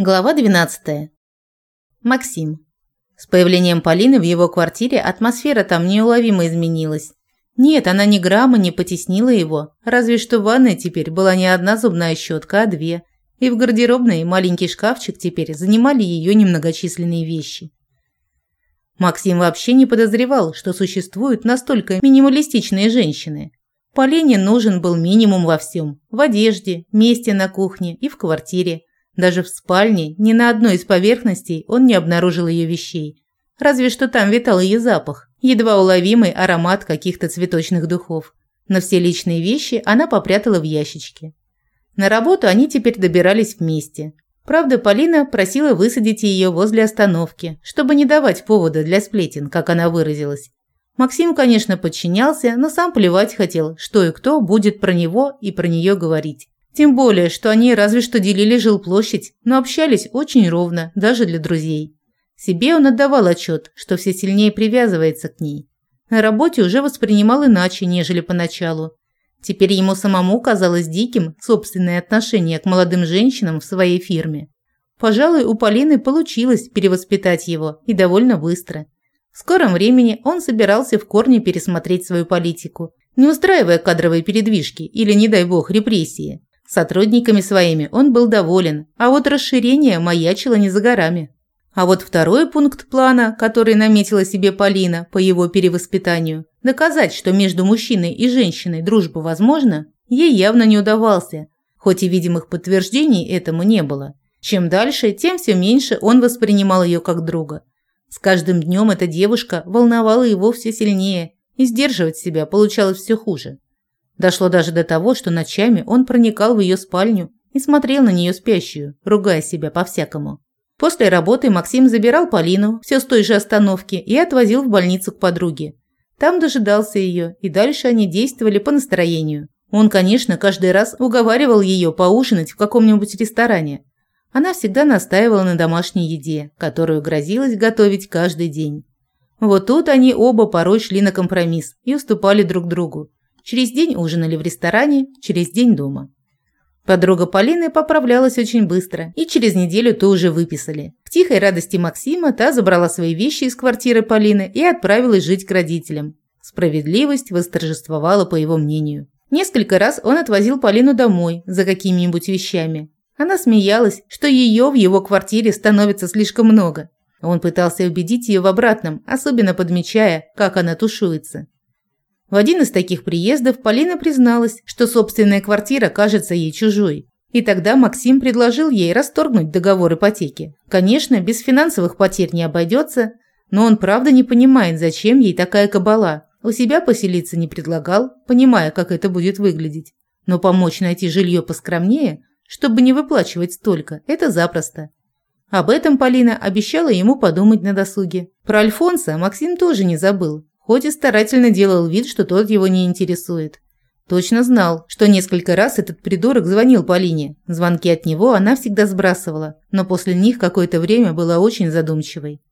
Глава 12. Максим. С появлением Полины в его квартире атмосфера там неуловимо изменилась. Нет, она ни грамма не потеснила его, разве что в ванной теперь была не одна зубная щетка, а две. И в гардеробной маленький шкафчик теперь занимали ее немногочисленные вещи. Максим вообще не подозревал, что существуют настолько минималистичные женщины. Полине нужен был минимум во всем – в одежде, месте на кухне и в квартире – даже в спальне ни на одной из поверхностей он не обнаружил ее вещей. Разве что там витал ее запах, едва уловимый аромат каких-то цветочных духов. Но все личные вещи она попрятала в ящичке. На работу они теперь добирались вместе. Правда, Полина просила высадить ее возле остановки, чтобы не давать повода для сплетен, как она выразилась. Максим, конечно, подчинялся, но сам плевать хотел, что и кто будет про него и про нее говорить. Тем более, что они разве что делили жилплощадь, но общались очень ровно, даже для друзей. Себе он отдавал отчет, что все сильнее привязывается к ней. На работе уже воспринимал иначе, нежели поначалу. Теперь ему самому казалось диким собственное отношение к молодым женщинам в своей фирме. Пожалуй, у Полины получилось перевоспитать его, и довольно быстро. В скором времени он собирался в корне пересмотреть свою политику, не устраивая кадровые передвижки или, не дай бог, репрессии. Сотрудниками своими он был доволен, а вот расширение маячило не за горами. А вот второй пункт плана, который наметила себе Полина по его перевоспитанию, доказать, что между мужчиной и женщиной дружба возможна, ей явно не удавался, хоть и видимых подтверждений этому не было. Чем дальше, тем все меньше он воспринимал ее как друга. С каждым днем эта девушка волновала его все сильнее, и сдерживать себя получалось все хуже. Дошло даже до того, что ночами он проникал в ее спальню и смотрел на нее спящую, ругая себя по-всякому. После работы Максим забирал Полину, все с той же остановки, и отвозил в больницу к подруге. Там дожидался ее, и дальше они действовали по настроению. Он, конечно, каждый раз уговаривал ее поужинать в каком-нибудь ресторане. Она всегда настаивала на домашней еде, которую грозилось готовить каждый день. Вот тут они оба порой шли на компромисс и уступали друг другу. Через день ужинали в ресторане, через день дома. Подруга Полины поправлялась очень быстро, и через неделю то уже выписали. К тихой радости Максима та забрала свои вещи из квартиры Полины и отправилась жить к родителям. Справедливость восторжествовала по его мнению. Несколько раз он отвозил Полину домой за какими-нибудь вещами. Она смеялась, что ее в его квартире становится слишком много. Он пытался убедить ее в обратном, особенно подмечая, как она тушуется. В один из таких приездов Полина призналась, что собственная квартира кажется ей чужой. И тогда Максим предложил ей расторгнуть договор ипотеки. Конечно, без финансовых потерь не обойдется, но он правда не понимает, зачем ей такая кабала. У себя поселиться не предлагал, понимая, как это будет выглядеть. Но помочь найти жилье поскромнее, чтобы не выплачивать столько, это запросто. Об этом Полина обещала ему подумать на досуге. Про Альфонса Максим тоже не забыл хоть и старательно делал вид, что тот его не интересует. Точно знал, что несколько раз этот придурок звонил Полине. Звонки от него она всегда сбрасывала, но после них какое-то время была очень задумчивой.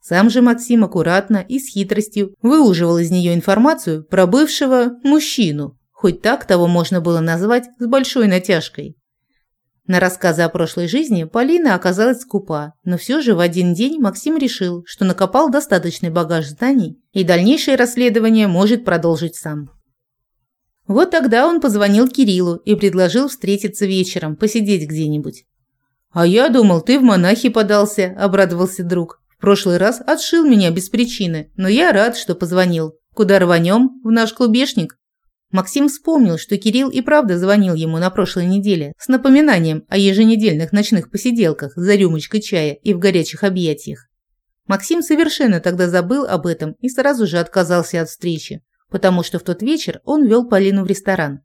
Сам же Максим аккуратно и с хитростью выуживал из нее информацию про бывшего мужчину, хоть так того можно было назвать с большой натяжкой. На рассказы о прошлой жизни Полина оказалась скупа, но все же в один день Максим решил, что накопал достаточный багаж знаний и дальнейшее расследование может продолжить сам. Вот тогда он позвонил Кириллу и предложил встретиться вечером, посидеть где-нибудь. «А я думал, ты в монахи подался», – обрадовался друг. «В прошлый раз отшил меня без причины, но я рад, что позвонил. Куда рванем? В наш клубешник?» Максим вспомнил, что Кирилл и правда звонил ему на прошлой неделе с напоминанием о еженедельных ночных посиделках за рюмочкой чая и в горячих объятиях. Максим совершенно тогда забыл об этом и сразу же отказался от встречи, потому что в тот вечер он вел Полину в ресторан.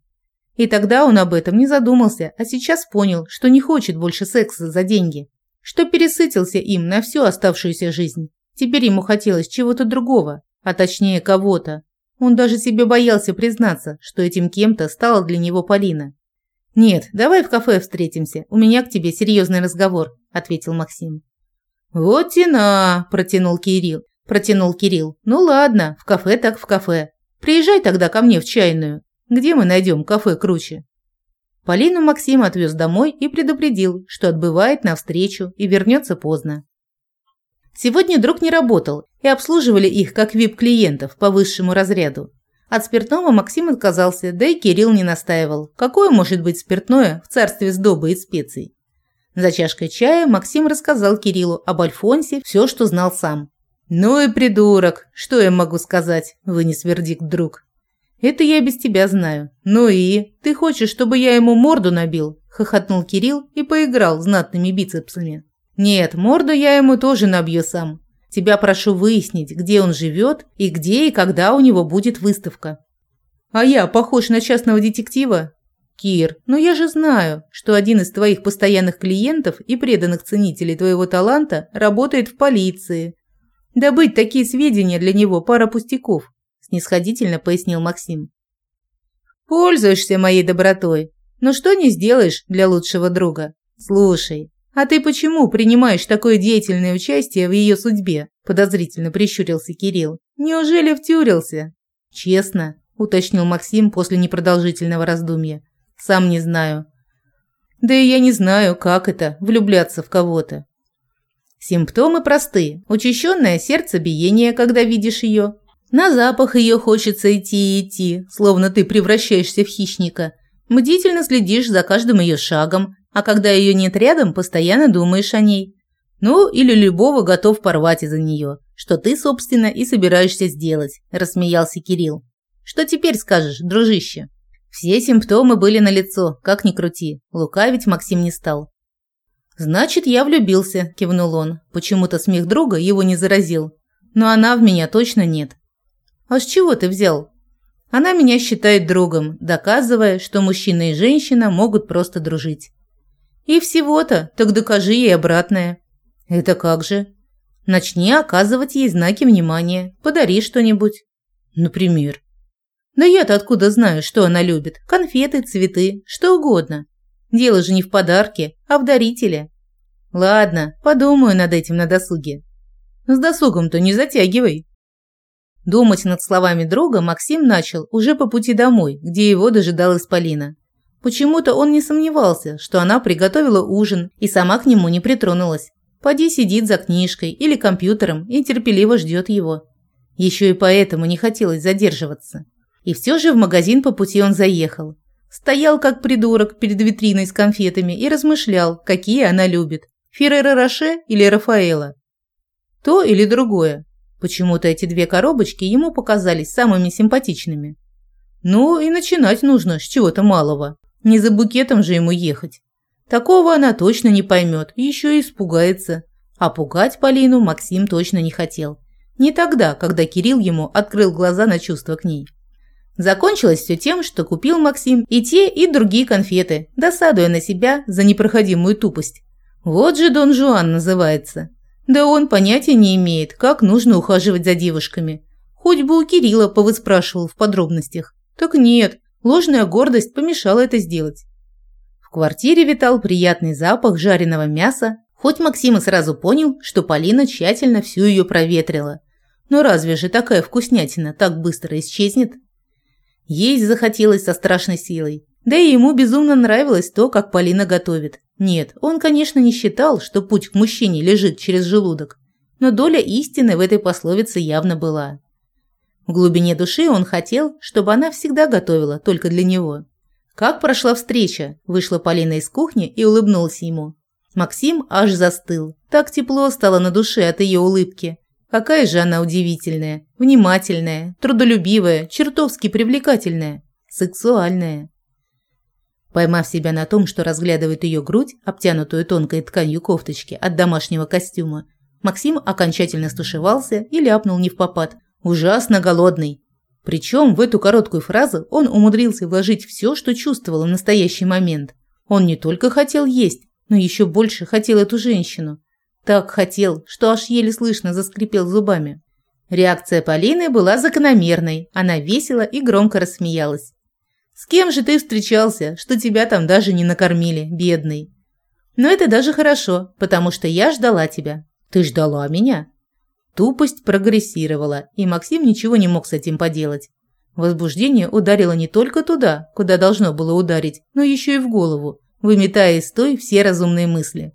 И тогда он об этом не задумался, а сейчас понял, что не хочет больше секса за деньги, что пересытился им на всю оставшуюся жизнь. Теперь ему хотелось чего-то другого, а точнее кого-то, он даже себе боялся признаться, что этим кем-то стала для него Полина. «Нет, давай в кафе встретимся, у меня к тебе серьезный разговор», – ответил Максим. «Вот тена», – протянул Кирилл. Протянул Кирилл. «Ну ладно, в кафе так в кафе. Приезжай тогда ко мне в чайную. Где мы найдем кафе круче?» Полину Максим отвез домой и предупредил, что отбывает навстречу и вернется поздно. Сегодня друг не работал, и обслуживали их как вип-клиентов по высшему разряду. От спиртного Максим отказался, да и Кирилл не настаивал. Какое может быть спиртное в царстве сдобы и специй? За чашкой чая Максим рассказал Кириллу об Альфонсе все, что знал сам. «Ну и придурок, что я могу сказать?» – вынес вердикт друг. «Это я без тебя знаю. Ну и? Ты хочешь, чтобы я ему морду набил?» – хохотнул Кирилл и поиграл знатными бицепсами. «Нет, морду я ему тоже набью сам. Тебя прошу выяснить, где он живет и где и когда у него будет выставка». «А я похож на частного детектива?» «Кир, ну я же знаю, что один из твоих постоянных клиентов и преданных ценителей твоего таланта работает в полиции. Добыть такие сведения для него пара пустяков снисходительно пояснил Максим. Пользуешься моей добротой, но что не сделаешь для лучшего друга? Слушай, а ты почему принимаешь такое деятельное участие в ее судьбе? Подозрительно прищурился Кирилл. Неужели втюрился? Честно, уточнил Максим после непродолжительного раздумья. Сам не знаю. Да и я не знаю, как это влюбляться в кого-то. Симптомы просты. Учащенное сердцебиение, когда видишь ее, на запах ее хочется идти и идти, словно ты превращаешься в хищника. Бдительно следишь за каждым ее шагом, а когда ее нет рядом, постоянно думаешь о ней. Ну, или любого готов порвать из-за нее, что ты, собственно, и собираешься сделать, рассмеялся Кирилл. Что теперь скажешь, дружище? Все симптомы были налицо, как ни крути. Лукавить Максим не стал. «Значит, я влюбился», – кивнул он. Почему-то смех друга его не заразил. «Но она в меня точно нет. «А с чего ты взял?» Она меня считает другом, доказывая, что мужчина и женщина могут просто дружить. И всего-то, так докажи ей обратное. Это как же? Начни оказывать ей знаки внимания, подари что-нибудь. Например. Да я-то откуда знаю, что она любит? Конфеты, цветы, что угодно. Дело же не в подарке, а в дарителе. Ладно, подумаю над этим на досуге. С досугом-то не затягивай. Думать над словами друга Максим начал уже по пути домой, где его дожидалась Полина. Почему-то он не сомневался, что она приготовила ужин и сама к нему не притронулась. Поди сидит за книжкой или компьютером и терпеливо ждет его. Еще и поэтому не хотелось задерживаться. И все же в магазин по пути он заехал. Стоял как придурок перед витриной с конфетами и размышлял, какие она любит – Ферреро Роше или Рафаэла. То или другое. Почему-то эти две коробочки ему показались самыми симпатичными. Ну и начинать нужно с чего-то малого. Не за букетом же ему ехать. Такого она точно не поймет, еще и испугается. А пугать Полину Максим точно не хотел. Не тогда, когда Кирилл ему открыл глаза на чувства к ней. Закончилось все тем, что купил Максим и те, и другие конфеты, досадуя на себя за непроходимую тупость. Вот же Дон Жуан называется. Да он понятия не имеет, как нужно ухаживать за девушками. Хоть бы у Кирилла повыспрашивал в подробностях. Так нет, ложная гордость помешала это сделать. В квартире витал приятный запах жареного мяса, хоть Максим и сразу понял, что Полина тщательно всю ее проветрила. Но разве же такая вкуснятина так быстро исчезнет? Есть захотелось со страшной силой. Да и ему безумно нравилось то, как Полина готовит. Нет, он, конечно, не считал, что путь к мужчине лежит через желудок, но доля истины в этой пословице явно была. В глубине души он хотел, чтобы она всегда готовила только для него. Как прошла встреча, вышла Полина из кухни и улыбнулась ему. Максим аж застыл. Так тепло стало на душе от ее улыбки. Какая же она удивительная, внимательная, трудолюбивая, чертовски привлекательная, сексуальная. Поймав себя на том, что разглядывает ее грудь, обтянутую тонкой тканью кофточки от домашнего костюма, Максим окончательно стушевался и ляпнул не в попад. «Ужасно голодный!» Причем в эту короткую фразу он умудрился вложить все, что чувствовал в настоящий момент. Он не только хотел есть, но еще больше хотел эту женщину. Так хотел, что аж еле слышно заскрипел зубами. Реакция Полины была закономерной. Она весело и громко рассмеялась. С кем же ты встречался, что тебя там даже не накормили, бедный? Но это даже хорошо, потому что я ждала тебя. Ты ждала меня? Тупость прогрессировала, и Максим ничего не мог с этим поделать. Возбуждение ударило не только туда, куда должно было ударить, но еще и в голову, выметая из той все разумные мысли.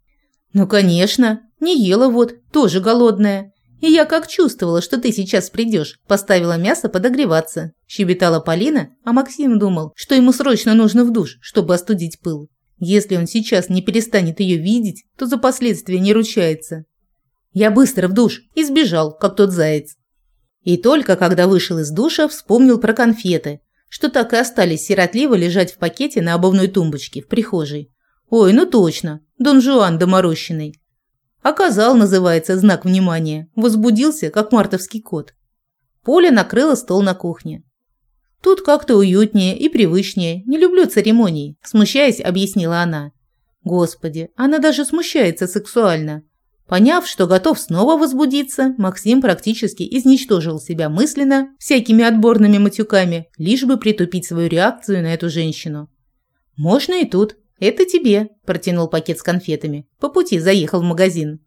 «Ну, конечно, не ела вот, тоже голодная. И я как чувствовала, что ты сейчас придешь, поставила мясо подогреваться», – щебетала Полина, а Максим думал, что ему срочно нужно в душ, чтобы остудить пыл. Если он сейчас не перестанет ее видеть, то за последствия не ручается. Я быстро в душ и сбежал, как тот заяц. И только когда вышел из душа, вспомнил про конфеты, что так и остались сиротливо лежать в пакете на обувной тумбочке в прихожей. Ой, ну точно, Дон Жуан доморощенный. Оказал, называется, знак внимания. Возбудился, как мартовский кот. Поля накрыла стол на кухне. Тут как-то уютнее и привычнее. Не люблю церемоний, смущаясь, объяснила она. Господи, она даже смущается сексуально. Поняв, что готов снова возбудиться, Максим практически изничтожил себя мысленно всякими отборными матюками, лишь бы притупить свою реакцию на эту женщину. «Можно и тут. Это тебе», – протянул пакет с конфетами. По пути заехал в магазин.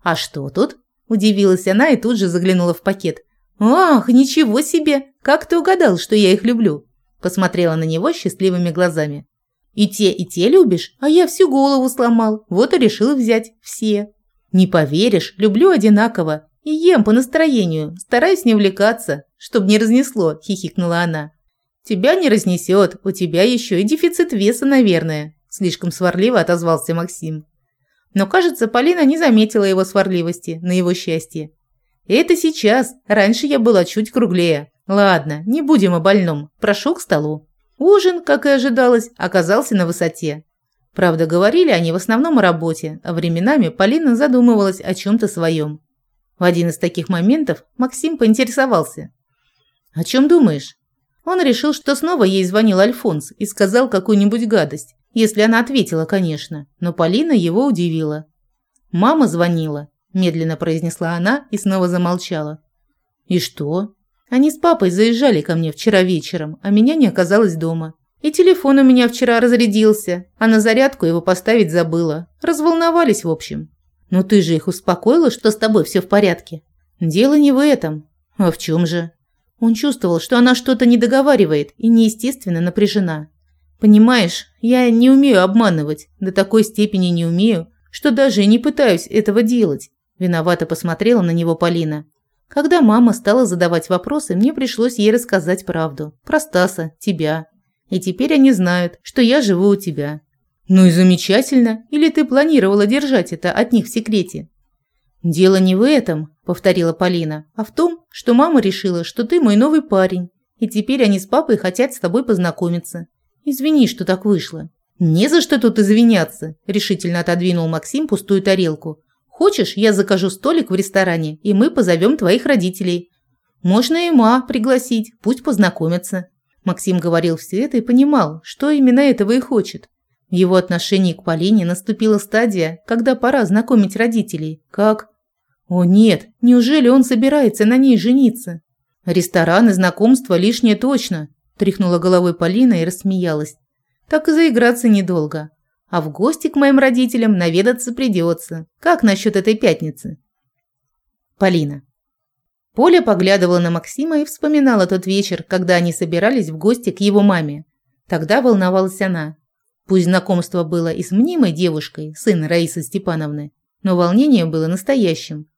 «А что тут?» – удивилась она и тут же заглянула в пакет. «Ах, ничего себе! Как ты угадал, что я их люблю?» Посмотрела на него счастливыми глазами. «И те, и те любишь? А я всю голову сломал. Вот и решил взять все». Не поверишь, люблю одинаково и ем по настроению, стараюсь не увлекаться, чтобы не разнесло, хихикнула она. Тебя не разнесет, у тебя еще и дефицит веса, наверное, слишком сварливо отозвался Максим. Но, кажется, Полина не заметила его сварливости, на его счастье. Это сейчас, раньше я была чуть круглее. Ладно, не будем о больном, прошу к столу. Ужин, как и ожидалось, оказался на высоте. Правда, говорили они в основном о работе, а временами Полина задумывалась о чем-то своем. В один из таких моментов Максим поинтересовался. «О чем думаешь?» Он решил, что снова ей звонил Альфонс и сказал какую-нибудь гадость, если она ответила, конечно, но Полина его удивила. «Мама звонила», – медленно произнесла она и снова замолчала. «И что?» «Они с папой заезжали ко мне вчера вечером, а меня не оказалось дома. И телефон у меня вчера разрядился, а на зарядку его поставить забыла. Разволновались, в общем. Но ты же их успокоила, что с тобой все в порядке. Дело не в этом. А в чем же? Он чувствовал, что она что-то не договаривает и неестественно напряжена. Понимаешь, я не умею обманывать, до такой степени не умею, что даже не пытаюсь этого делать. Виновато посмотрела на него Полина. Когда мама стала задавать вопросы, мне пришлось ей рассказать правду. Про Стаса, тебя, и теперь они знают, что я живу у тебя. Ну и замечательно. Или ты планировала держать это от них в секрете? Дело не в этом, повторила Полина, а в том, что мама решила, что ты мой новый парень, и теперь они с папой хотят с тобой познакомиться. Извини, что так вышло. Не за что тут извиняться, решительно отодвинул Максим пустую тарелку. Хочешь, я закажу столик в ресторане, и мы позовем твоих родителей. Можно и ма пригласить, пусть познакомятся. Максим говорил все это и понимал, что именно этого и хочет. В его отношении к Полине наступила стадия, когда пора знакомить родителей. Как? О нет, неужели он собирается на ней жениться? Ресторан и знакомство лишнее точно, тряхнула головой Полина и рассмеялась. Так и заиграться недолго. А в гости к моим родителям наведаться придется. Как насчет этой пятницы? Полина. Поля поглядывала на Максима и вспоминала тот вечер, когда они собирались в гости к его маме. Тогда волновалась она. Пусть знакомство было и с мнимой девушкой, сын Раисы Степановны, но волнение было настоящим.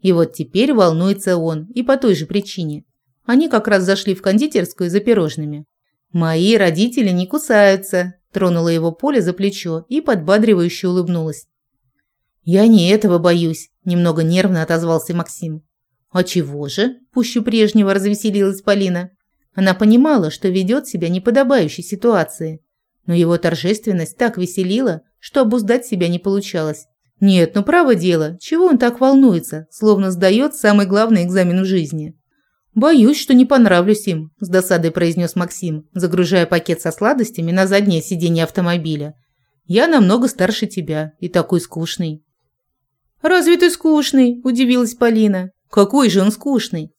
И вот теперь волнуется он, и по той же причине. Они как раз зашли в кондитерскую за пирожными. «Мои родители не кусаются», – тронула его Поля за плечо и подбадривающе улыбнулась. «Я не этого боюсь», – немного нервно отозвался Максим. «А чего же?» – пуще прежнего развеселилась Полина. Она понимала, что ведет себя неподобающей ситуации. Но его торжественность так веселила, что обуздать себя не получалось. Нет, ну право дело, чего он так волнуется, словно сдает самый главный экзамен в жизни. «Боюсь, что не понравлюсь им», – с досадой произнес Максим, загружая пакет со сладостями на заднее сиденье автомобиля. «Я намного старше тебя и такой скучный». «Разве ты скучный?» – удивилась Полина. Какой же он скучный.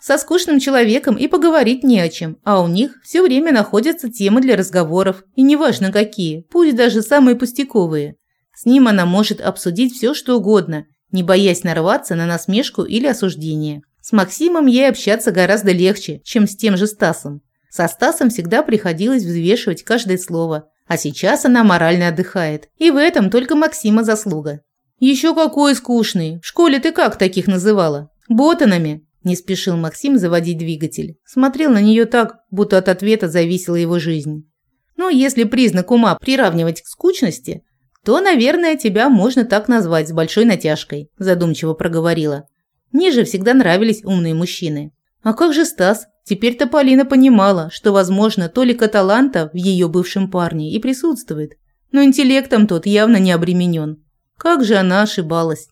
Со скучным человеком и поговорить не о чем, а у них все время находятся темы для разговоров, и неважно какие, пусть даже самые пустяковые. С ним она может обсудить все, что угодно, не боясь нарваться на насмешку или осуждение. С Максимом ей общаться гораздо легче, чем с тем же Стасом. Со Стасом всегда приходилось взвешивать каждое слово, а сейчас она морально отдыхает. И в этом только Максима заслуга. «Еще какой скучный! В школе ты как таких называла? Ботанами?» Не спешил Максим заводить двигатель. Смотрел на нее так, будто от ответа зависела его жизнь. «Ну, если признак ума приравнивать к скучности, то, наверное, тебя можно так назвать с большой натяжкой», задумчиво проговорила. Ниже всегда нравились умные мужчины. А как же Стас? Теперь-то Полина понимала, что, возможно, толика таланта в ее бывшем парне и присутствует. Но интеллектом тот явно не обременен. Как же она ошибалась.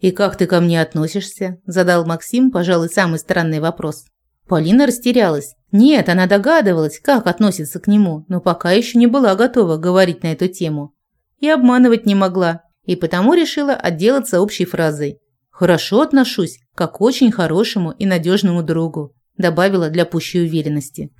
«И как ты ко мне относишься?» – задал Максим, пожалуй, самый странный вопрос. Полина растерялась. Нет, она догадывалась, как относится к нему, но пока еще не была готова говорить на эту тему. И обманывать не могла, и потому решила отделаться общей фразой. «Хорошо отношусь, как к очень хорошему и надежному другу», добавила для пущей уверенности.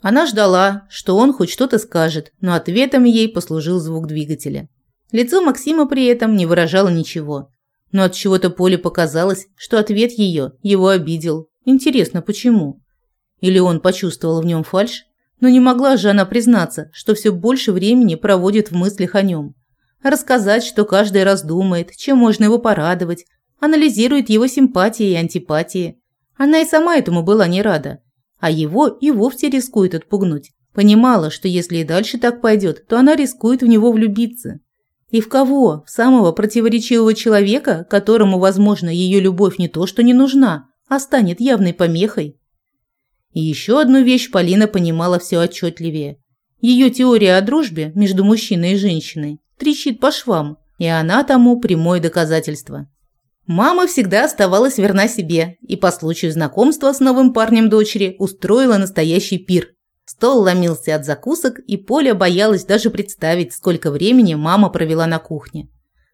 Она ждала, что он хоть что-то скажет, но ответом ей послужил звук двигателя. Лицо Максима при этом не выражало ничего. Но от чего-то Поле показалось, что ответ ее его обидел. Интересно, почему? Или он почувствовал в нем фальшь? Но не могла же она признаться, что все больше времени проводит в мыслях о нем. Рассказать, что каждый раз думает, чем можно его порадовать, анализирует его симпатии и антипатии. Она и сама этому была не рада. А его и вовсе рискует отпугнуть. Понимала, что если и дальше так пойдет, то она рискует в него влюбиться. И в кого? В самого противоречивого человека, которому, возможно, ее любовь не то что не нужна, а станет явной помехой? И еще одну вещь Полина понимала все отчетливее. Ее теория о дружбе между мужчиной и женщиной трещит по швам, и она тому прямое доказательство. Мама всегда оставалась верна себе и по случаю знакомства с новым парнем дочери устроила настоящий пир. Стол ломился от закусок, и Поля боялась даже представить, сколько времени мама провела на кухне.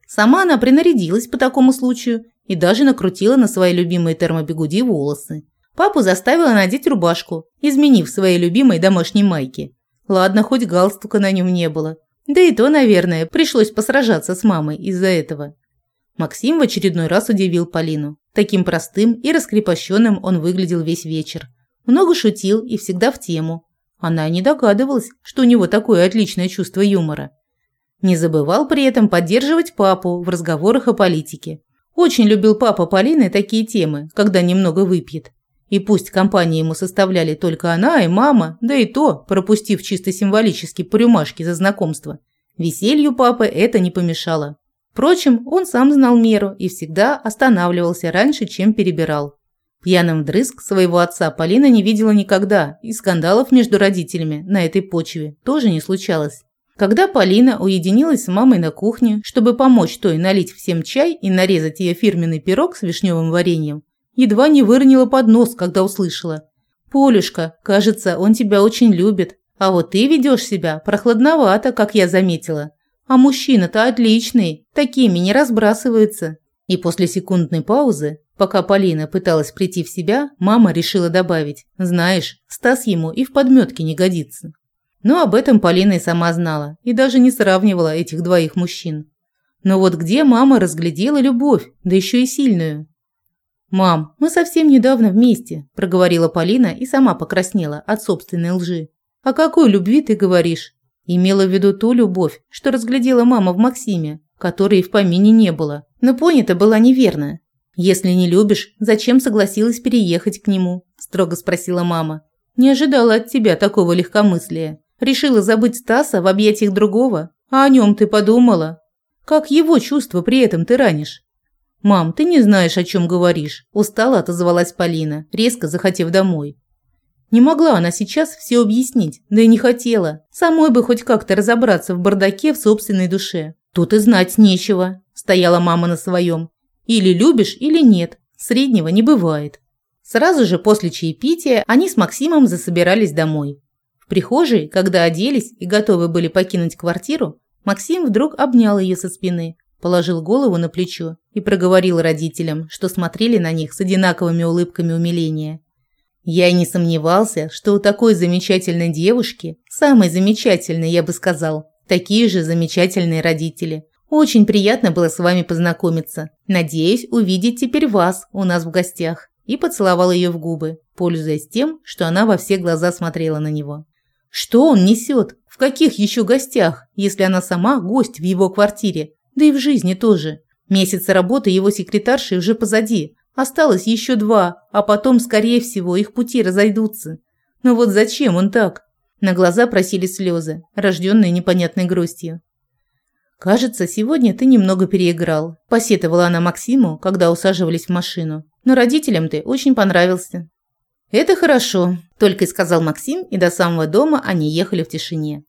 Сама она принарядилась по такому случаю и даже накрутила на свои любимые термобегуди волосы. Папу заставила надеть рубашку, изменив своей любимой домашней майке. Ладно, хоть галстука на нем не было. Да и то, наверное, пришлось посражаться с мамой из-за этого. Максим в очередной раз удивил Полину. Таким простым и раскрепощенным он выглядел весь вечер. Много шутил и всегда в тему. Она не догадывалась, что у него такое отличное чувство юмора. Не забывал при этом поддерживать папу в разговорах о политике. Очень любил папа Полины такие темы, когда немного выпьет. И пусть компании ему составляли только она и мама, да и то, пропустив чисто символически по рюмашке за знакомство, веселью папы это не помешало. Впрочем, он сам знал меру и всегда останавливался раньше, чем перебирал. Пьяным вдрызг своего отца Полина не видела никогда, и скандалов между родителями на этой почве тоже не случалось. Когда Полина уединилась с мамой на кухне, чтобы помочь той налить всем чай и нарезать ее фирменный пирог с вишневым вареньем, едва не выронила под нос, когда услышала. «Полюшка, кажется, он тебя очень любит, а вот ты ведешь себя прохладновато, как я заметила. А мужчина-то отличный, такими не разбрасываются». И после секундной паузы Пока Полина пыталась прийти в себя, мама решила добавить «Знаешь, Стас ему и в подметке не годится». Но об этом Полина и сама знала, и даже не сравнивала этих двоих мужчин. Но вот где мама разглядела любовь, да еще и сильную? «Мам, мы совсем недавно вместе», – проговорила Полина и сама покраснела от собственной лжи. «О какой любви ты говоришь?» Имела в виду ту любовь, что разглядела мама в Максиме, которой и в помине не было. Но понята была неверно. «Если не любишь, зачем согласилась переехать к нему?» – строго спросила мама. «Не ожидала от тебя такого легкомыслия. Решила забыть Стаса в объятиях другого? А о нем ты подумала? Как его чувства при этом ты ранишь?» «Мам, ты не знаешь, о чем говоришь», – устала отозвалась Полина, резко захотев домой. Не могла она сейчас все объяснить, да и не хотела. Самой бы хоть как-то разобраться в бардаке в собственной душе. Тут и знать нечего, стояла мама на своем. Или любишь, или нет. Среднего не бывает. Сразу же после чаепития они с Максимом засобирались домой. В прихожей, когда оделись и готовы были покинуть квартиру, Максим вдруг обнял ее со спины, положил голову на плечо и проговорил родителям, что смотрели на них с одинаковыми улыбками умиления. Я и не сомневался, что у такой замечательной девушки, самой замечательной, я бы сказал, такие же замечательные родители. Очень приятно было с вами познакомиться. Надеюсь увидеть теперь вас у нас в гостях. и поцеловал ее в губы, пользуясь тем, что она во все глаза смотрела на него. Что он несет? В каких еще гостях, если она сама гость в его квартире? Да и в жизни тоже. Месяцы работы его секретарши уже позади. Осталось еще два, а потом, скорее всего, их пути разойдутся. Но вот зачем он так? На глаза просили слезы, рожденные непонятной грустью. «Кажется, сегодня ты немного переиграл», – посетовала она Максиму, когда усаживались в машину. «Но родителям ты очень понравился». «Это хорошо», – только и сказал Максим, и до самого дома они ехали в тишине.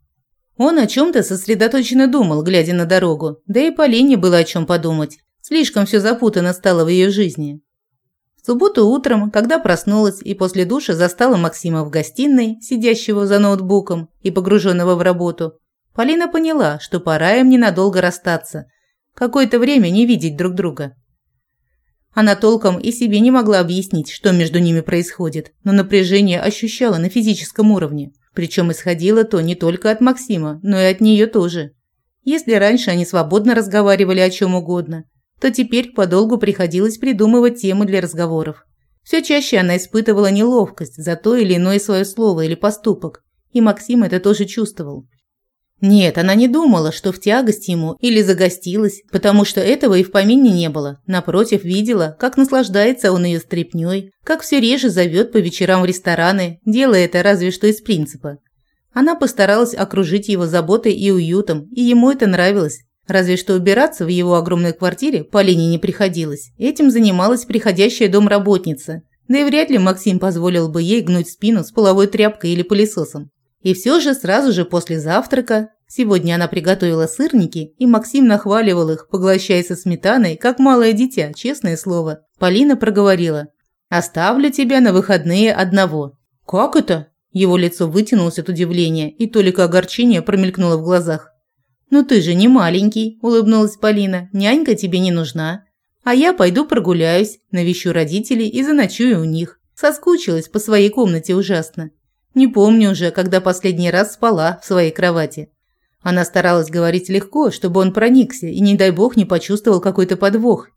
Он о чем-то сосредоточенно думал, глядя на дорогу, да и Полине было о чем подумать. Слишком все запутано стало в ее жизни. В субботу утром, когда проснулась и после душа застала Максима в гостиной, сидящего за ноутбуком и погруженного в работу, Полина поняла, что пора им ненадолго расстаться, какое-то время не видеть друг друга. Она толком и себе не могла объяснить, что между ними происходит, но напряжение ощущала на физическом уровне. Причем исходило то не только от Максима, но и от нее тоже. Если раньше они свободно разговаривали о чем угодно, то теперь подолгу приходилось придумывать темы для разговоров. Все чаще она испытывала неловкость за то или иное свое слово или поступок, и Максим это тоже чувствовал. Нет, она не думала, что в тягость ему или загостилась, потому что этого и в помине не было. Напротив, видела, как наслаждается он ее стряпнёй, как все реже зовет по вечерам в рестораны, делая это разве что из принципа. Она постаралась окружить его заботой и уютом, и ему это нравилось. Разве что убираться в его огромной квартире Полине не приходилось. Этим занималась приходящая домработница. Да и вряд ли Максим позволил бы ей гнуть спину с половой тряпкой или пылесосом. И все же сразу же после завтрака, сегодня она приготовила сырники, и Максим нахваливал их, поглощая со сметаной, как малое дитя, честное слово. Полина проговорила. «Оставлю тебя на выходные одного». «Как это?» Его лицо вытянулось от удивления, и только огорчение промелькнуло в глазах. «Ну ты же не маленький», – улыбнулась Полина. «Нянька тебе не нужна. А я пойду прогуляюсь, навещу родителей и заночую у них. Соскучилась по своей комнате ужасно. Не помню уже, когда последний раз спала в своей кровати». Она старалась говорить легко, чтобы он проникся и, не дай бог, не почувствовал какой-то подвох.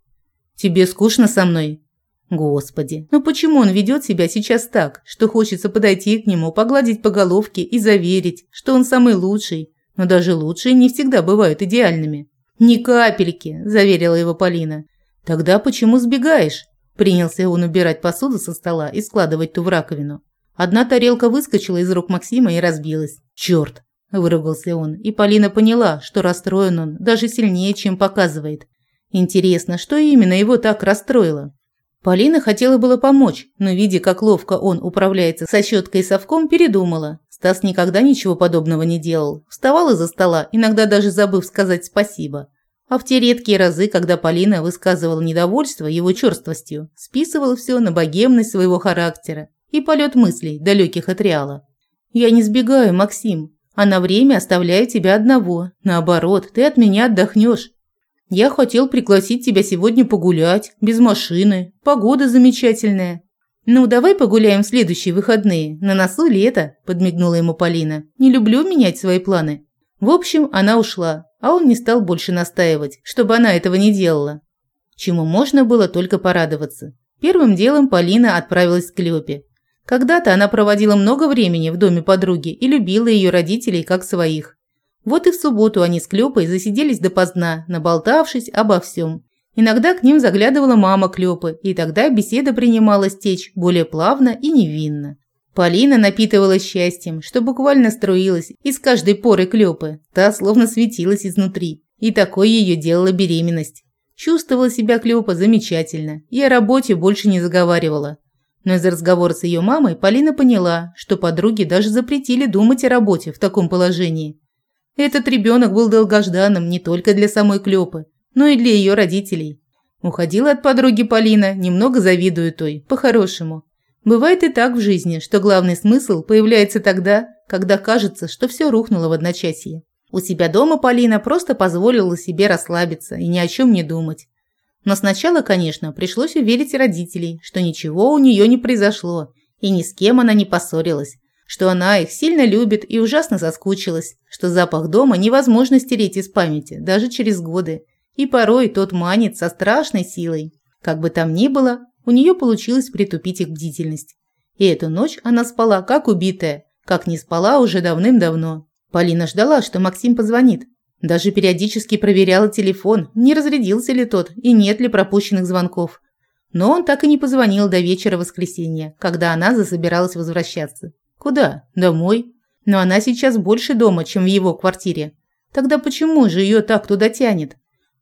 «Тебе скучно со мной?» Господи, ну почему он ведет себя сейчас так, что хочется подойти к нему, погладить по головке и заверить, что он самый лучший, но даже лучшие не всегда бывают идеальными. «Ни капельки», – заверила его Полина. «Тогда почему сбегаешь?» Принялся он убирать посуду со стола и складывать ту в раковину. Одна тарелка выскочила из рук Максима и разбилась. «Чёрт!» – выругался он, и Полина поняла, что расстроен он даже сильнее, чем показывает. Интересно, что именно его так расстроило? Полина хотела было помочь, но, видя, как ловко он управляется со щеткой и совком, передумала. Стас никогда ничего подобного не делал. Вставал из-за стола, иногда даже забыв сказать спасибо. А в те редкие разы, когда Полина высказывала недовольство его черствостью, списывал все на богемность своего характера и полет мыслей, далеких от реала. «Я не сбегаю, Максим, а на время оставляю тебя одного. Наоборот, ты от меня отдохнешь. Я хотел пригласить тебя сегодня погулять, без машины. Погода замечательная. «Ну, давай погуляем в следующие выходные. На носу лето», – подмигнула ему Полина. «Не люблю менять свои планы». В общем, она ушла, а он не стал больше настаивать, чтобы она этого не делала. Чему можно было только порадоваться. Первым делом Полина отправилась к Клёпе. Когда-то она проводила много времени в доме подруги и любила ее родителей как своих. Вот и в субботу они с Клёпой засиделись допоздна, наболтавшись обо всем. Иногда к ним заглядывала мама Клёпы, и тогда беседа принималась течь более плавно и невинно. Полина напитывалась счастьем, что буквально струилась из каждой поры Клёпы. Та словно светилась изнутри. И такой ее делала беременность. Чувствовала себя Клёпа замечательно и о работе больше не заговаривала. Но из разговора с ее мамой Полина поняла, что подруги даже запретили думать о работе в таком положении. Этот ребенок был долгожданным не только для самой Клёпы, но и для ее родителей. Уходила от подруги Полина, немного завидуя той, по-хорошему. Бывает и так в жизни, что главный смысл появляется тогда, когда кажется, что все рухнуло в одночасье. У себя дома Полина просто позволила себе расслабиться и ни о чем не думать. Но сначала, конечно, пришлось уверить родителей, что ничего у нее не произошло, и ни с кем она не поссорилась, что она их сильно любит и ужасно соскучилась, что запах дома невозможно стереть из памяти, даже через годы, и порой тот манит со страшной силой. Как бы там ни было, у нее получилось притупить их бдительность. И эту ночь она спала как убитая, как не спала уже давным-давно. Полина ждала, что Максим позвонит. Даже периодически проверяла телефон, не разрядился ли тот и нет ли пропущенных звонков. Но он так и не позвонил до вечера воскресенья, когда она засобиралась возвращаться. Куда? Домой. Но она сейчас больше дома, чем в его квартире. Тогда почему же ее так туда тянет?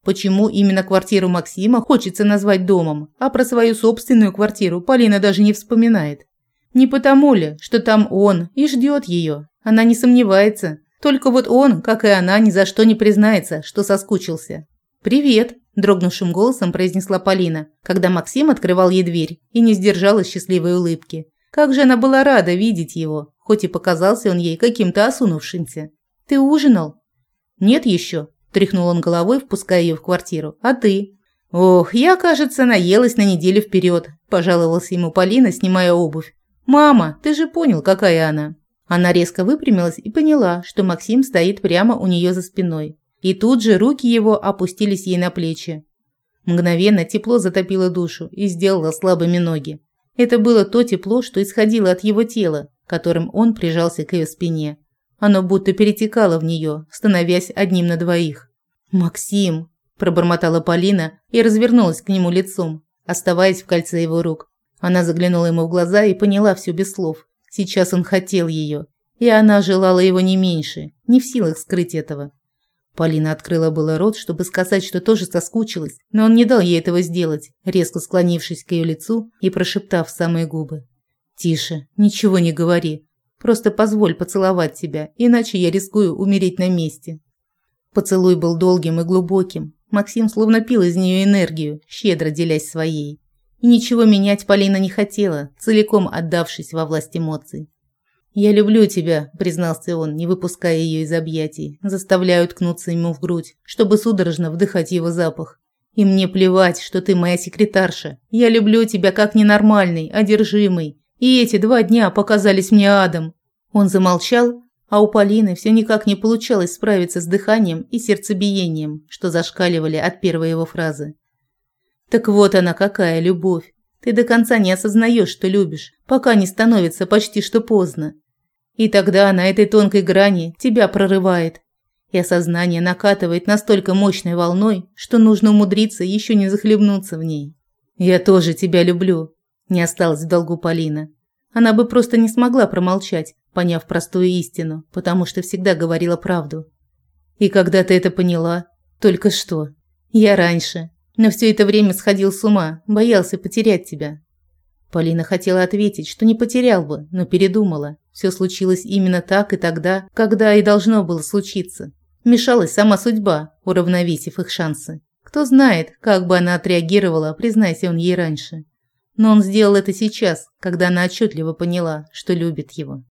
Почему именно квартиру Максима хочется назвать домом, а про свою собственную квартиру Полина даже не вспоминает? Не потому ли, что там он и ждет ее? Она не сомневается. Только вот он, как и она, ни за что не признается, что соскучился. «Привет», – дрогнувшим голосом произнесла Полина, когда Максим открывал ей дверь и не сдержала счастливой улыбки. Как же она была рада видеть его, хоть и показался он ей каким-то осунувшимся. «Ты ужинал?» «Нет еще», – тряхнул он головой, впуская ее в квартиру. «А ты?» «Ох, я, кажется, наелась на неделю вперед», – пожаловалась ему Полина, снимая обувь. «Мама, ты же понял, какая она». Она резко выпрямилась и поняла, что Максим стоит прямо у нее за спиной. И тут же руки его опустились ей на плечи. Мгновенно тепло затопило душу и сделало слабыми ноги. Это было то тепло, что исходило от его тела, которым он прижался к ее спине. Оно будто перетекало в нее, становясь одним на двоих. «Максим!» – пробормотала Полина и развернулась к нему лицом, оставаясь в кольце его рук. Она заглянула ему в глаза и поняла все без слов. Сейчас он хотел ее, и она желала его не меньше, не в силах скрыть этого. Полина открыла было рот, чтобы сказать, что тоже соскучилась, но он не дал ей этого сделать, резко склонившись к ее лицу и прошептав в самые губы. «Тише, ничего не говори. Просто позволь поцеловать тебя, иначе я рискую умереть на месте». Поцелуй был долгим и глубоким. Максим словно пил из нее энергию, щедро делясь своей. И ничего менять Полина не хотела, целиком отдавшись во власть эмоций. «Я люблю тебя», – признался он, не выпуская ее из объятий, заставляя уткнуться ему в грудь, чтобы судорожно вдыхать его запах. «И мне плевать, что ты моя секретарша. Я люблю тебя как ненормальный, одержимый. И эти два дня показались мне адом». Он замолчал, а у Полины все никак не получалось справиться с дыханием и сердцебиением, что зашкаливали от первой его фразы. Так вот она какая любовь. Ты до конца не осознаешь, что любишь, пока не становится почти что поздно. И тогда на этой тонкой грани тебя прорывает. И осознание накатывает настолько мощной волной, что нужно умудриться еще не захлебнуться в ней. «Я тоже тебя люблю», – не осталось в долгу Полина. Она бы просто не смогла промолчать, поняв простую истину, потому что всегда говорила правду. И когда ты это поняла? Только что? Я раньше. Но все это время сходил с ума, боялся потерять тебя. Полина хотела ответить, что не потерял бы, но передумала. Все случилось именно так и тогда, когда и должно было случиться. Мешалась сама судьба, уравновесив их шансы. Кто знает, как бы она отреагировала, признайся он ей раньше. Но он сделал это сейчас, когда она отчетливо поняла, что любит его.